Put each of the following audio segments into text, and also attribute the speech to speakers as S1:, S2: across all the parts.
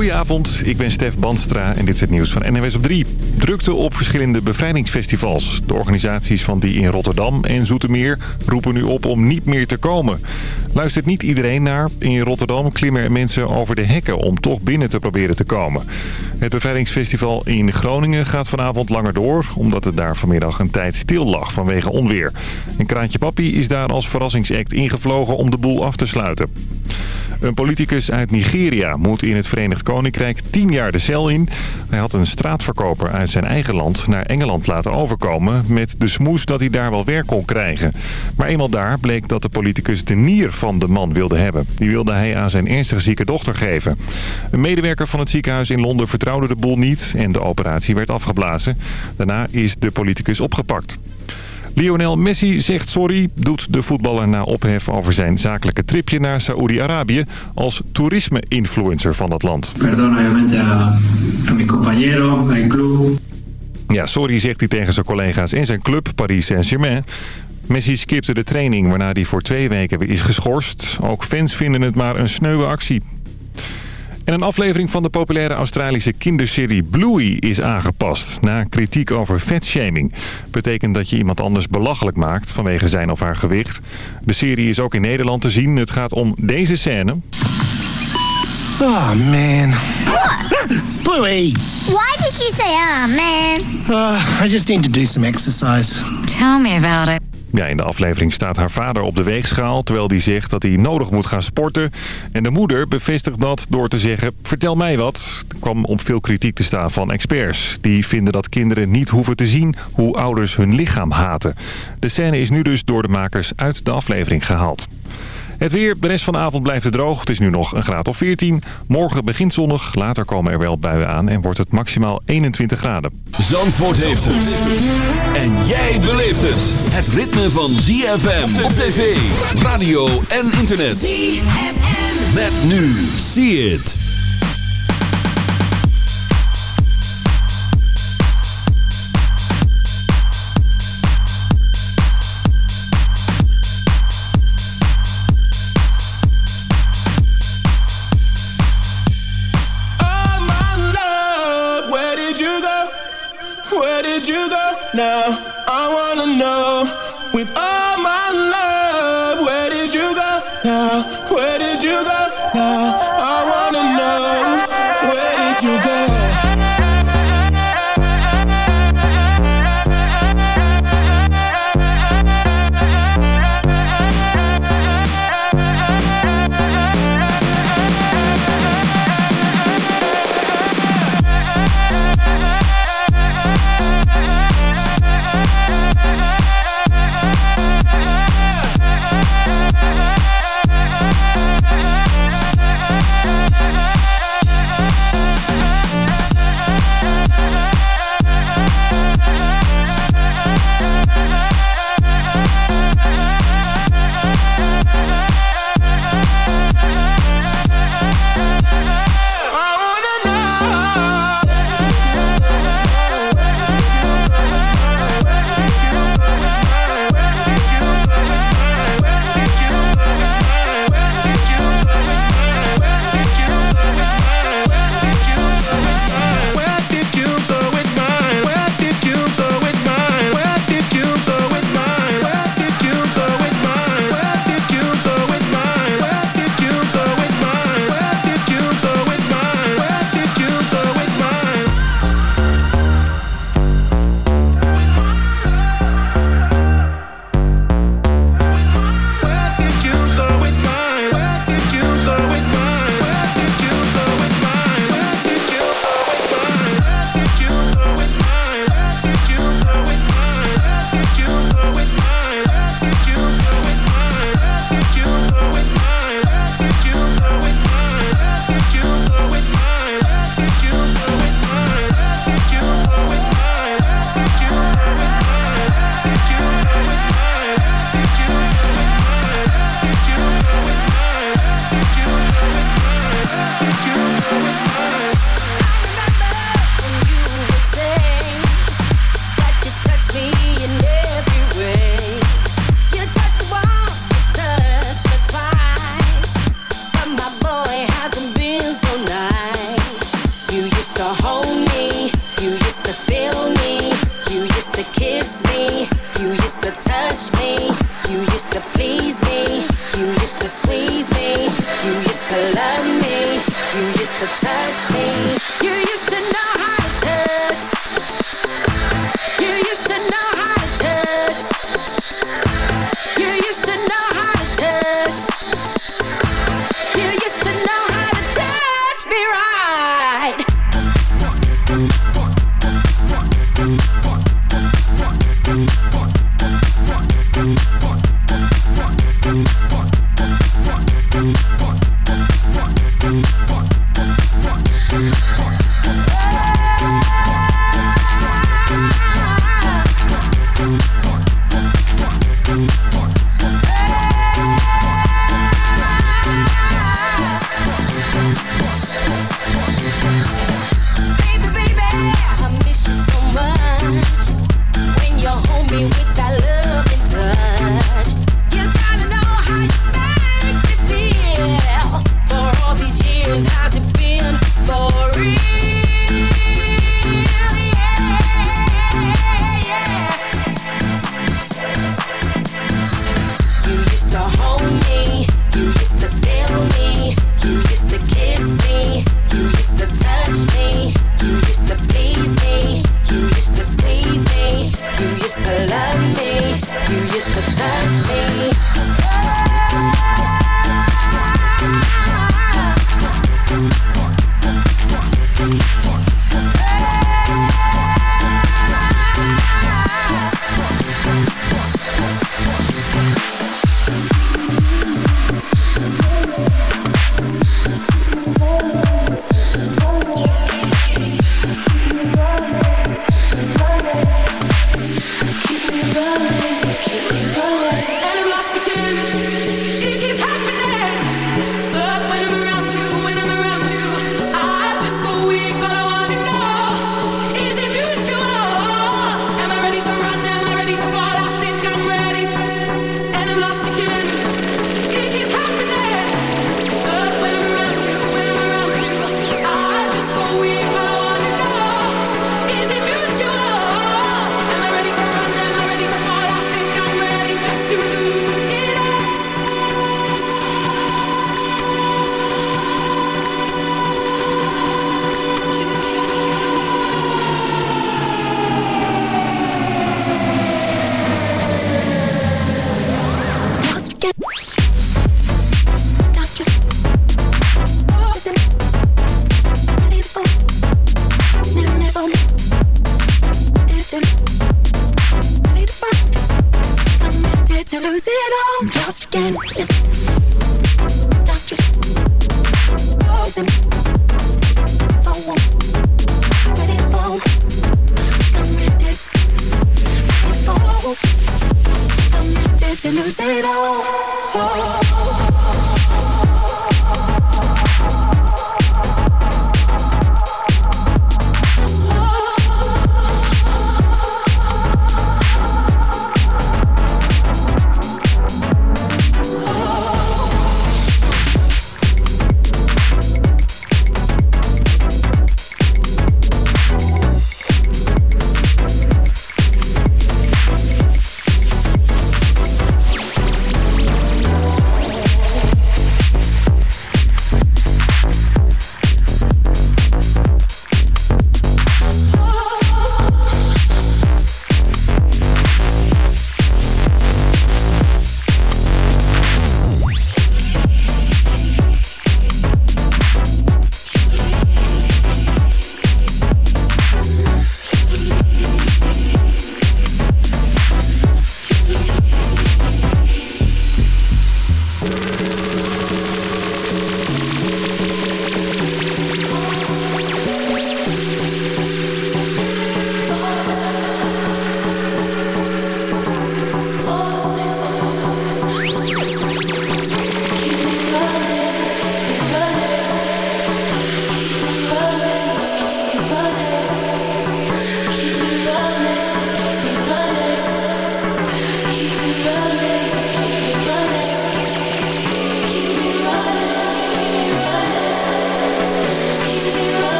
S1: Goedenavond, ik ben Stef Banstra en dit is het nieuws van NWS op 3. Drukte op verschillende bevrijdingsfestivals. De organisaties van die in Rotterdam en Zoetermeer roepen nu op om niet meer te komen. Luistert niet iedereen naar. In Rotterdam klimmen er mensen over de hekken om toch binnen te proberen te komen. Het bevrijdingsfestival in Groningen gaat vanavond langer door... omdat het daar vanmiddag een tijd stil lag vanwege onweer. En Kraantje Papi is daar als verrassingsact ingevlogen om de boel af te sluiten. Een politicus uit Nigeria moet in het Verenigd Koninkrijk 10 jaar de cel in. Hij had een straatverkoper uit zijn eigen land naar Engeland laten overkomen... met de smoes dat hij daar wel werk kon krijgen. Maar eenmaal daar bleek dat de politicus de nier van de man wilde hebben. Die wilde hij aan zijn ernstig zieke dochter geven. Een medewerker van het ziekenhuis in Londen vertrouwde de boel niet... en de operatie werd afgeblazen. Daarna is de politicus opgepakt. Lionel Messi zegt sorry, doet de voetballer na ophef over zijn zakelijke tripje naar Saoedi-Arabië als toerisme-influencer van dat land.
S2: Perdón obviamente a, a mi compañero, mijn club.
S1: Ja, sorry zegt hij tegen zijn collega's in zijn club Paris Saint-Germain. Messi skipte de training waarna hij voor twee weken weer is geschorst. Ook fans vinden het maar een sneuwe actie. En een aflevering van de populaire Australische kinderserie Bluey is aangepast... na kritiek over vetshaming. Betekent dat je iemand anders belachelijk maakt vanwege zijn of haar gewicht. De serie is ook in Nederland te zien. Het gaat om deze scène.
S3: Oh, man. Bluey!
S4: Why did you say, oh man?
S3: Uh, I just need to do some exercise.
S5: Tell me about it.
S1: Ja, in de aflevering staat haar vader op de weegschaal... terwijl die zegt dat hij nodig moet gaan sporten. En de moeder bevestigt dat door te zeggen... vertel mij wat. Er kwam op veel kritiek te staan van experts. Die vinden dat kinderen niet hoeven te zien... hoe ouders hun lichaam haten. De scène is nu dus door de makers uit de aflevering gehaald. Het weer, de rest van de avond blijft het droog. Het is nu nog een graad of 14. Morgen begint zonnig, later komen er wel buien aan... en wordt het maximaal 21 graden.
S6: Zandvoort heeft het. En jij beleeft het. Het ritme van ZFM op tv, radio en internet.
S5: ZFM.
S6: Met nu. See it.
S7: Now? I wanna know. With all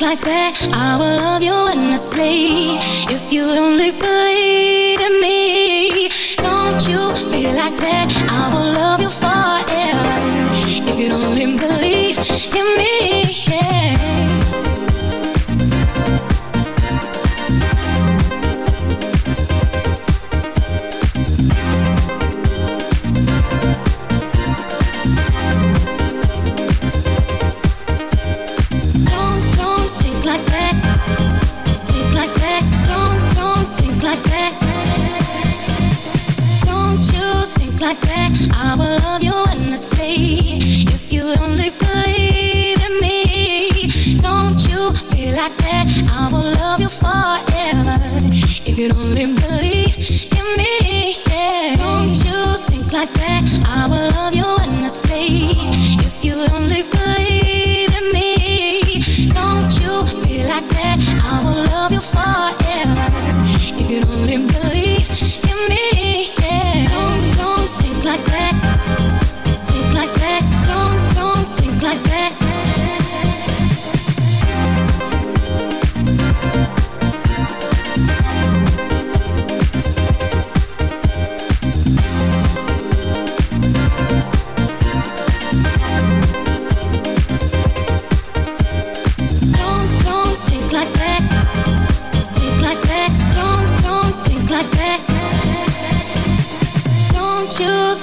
S8: like that, I will love you endlessly. If you don't believe.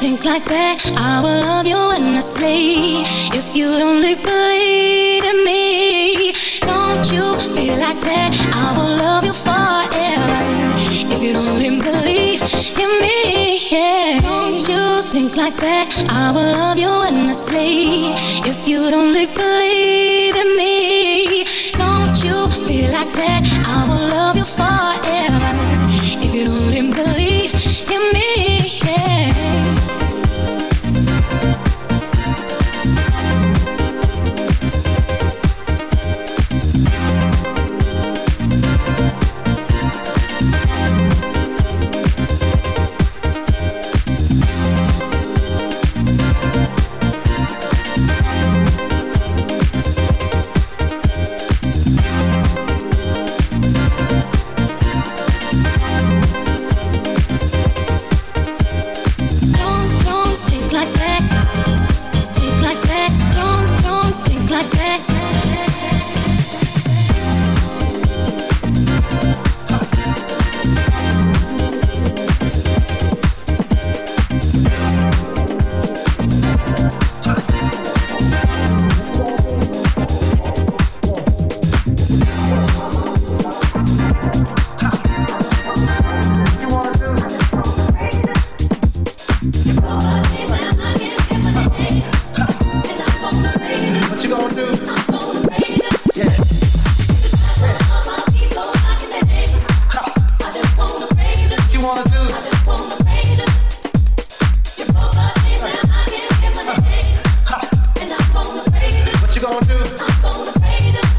S8: think like that? I will love you endlessly If you'd only believe in me. Don't you feel like that? I will love you forever If you'd only believe in me. Yeah. Don't you think like that? I will love you endlessly If you'd only believe in me.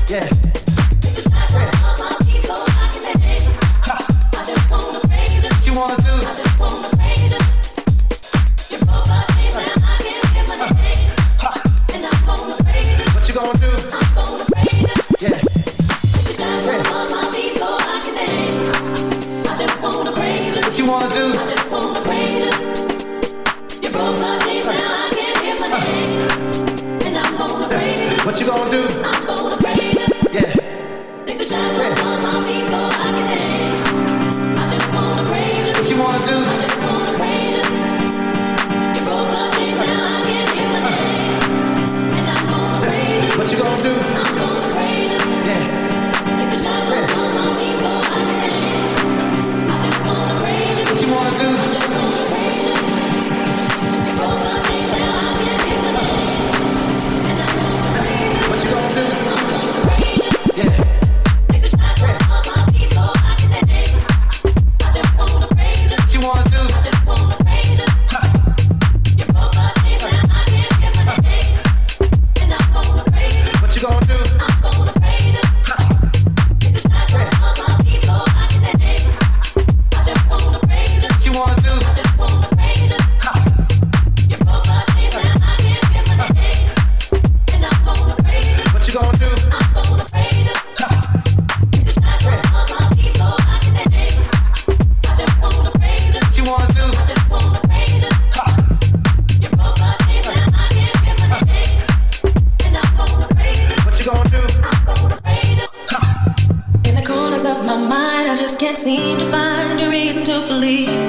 S8: Yeah.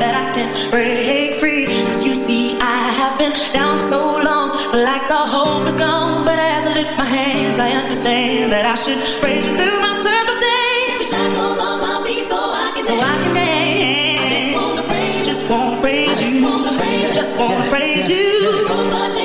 S8: that I can
S9: break free. Cause you see, I have been down for so long, feel like the hope is gone. But as I lift my hands, I understand that I should praise you through my circumstance.
S8: the shackles on my feet so I can dance.
S9: I can just wanna praise, just wanna praise you.
S8: Just wanna praise, just wanna praise you.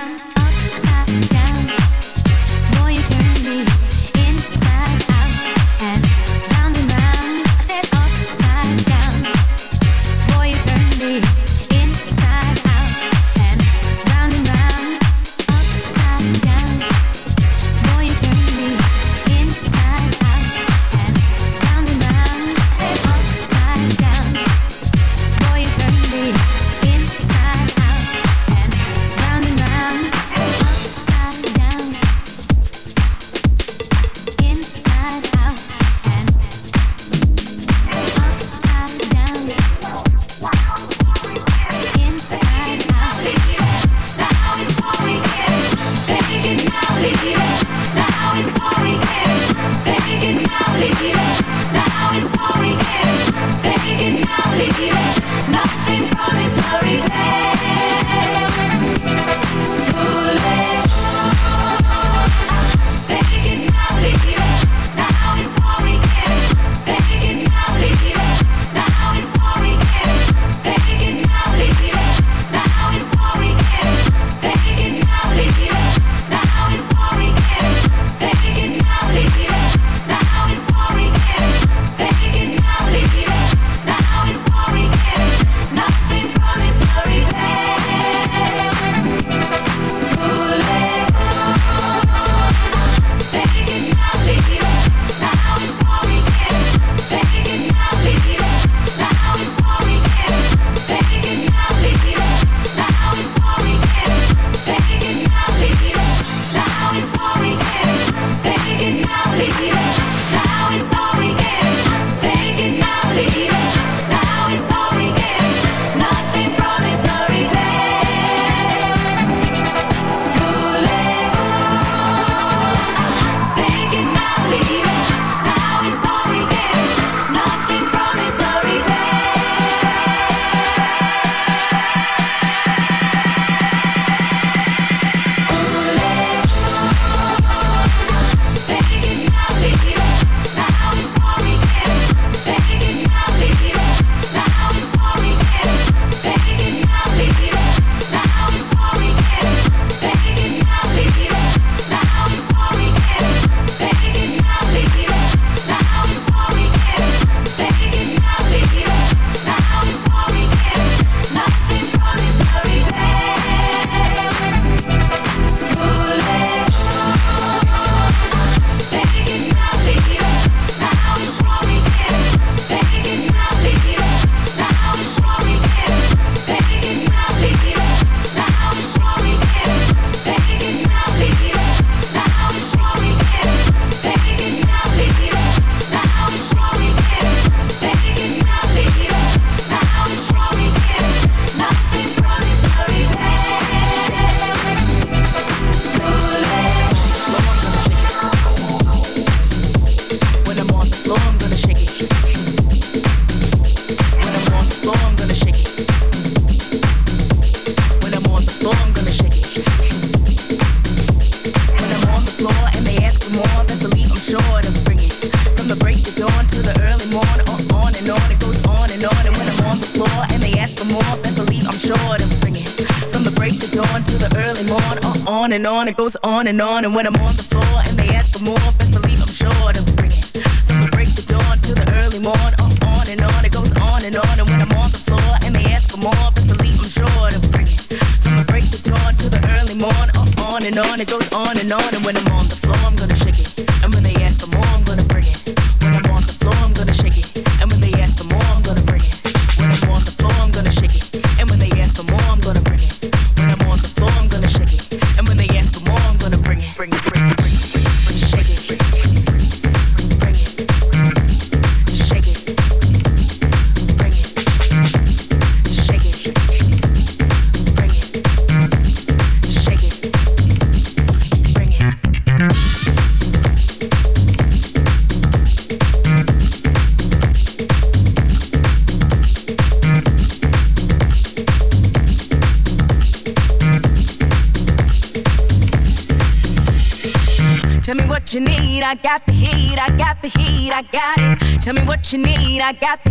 S10: and
S11: on, it goes on and on. And when I'm on the floor and they ask for more, best believe I'm sure to bring it. From the break the dawn to the early morn, I'm on and on, it goes on and on. And when I'm on the floor and they ask for more, best believe I'm sure to bring it. From the break the dawn to the early morn, I'm on and on, it goes on and on. I got the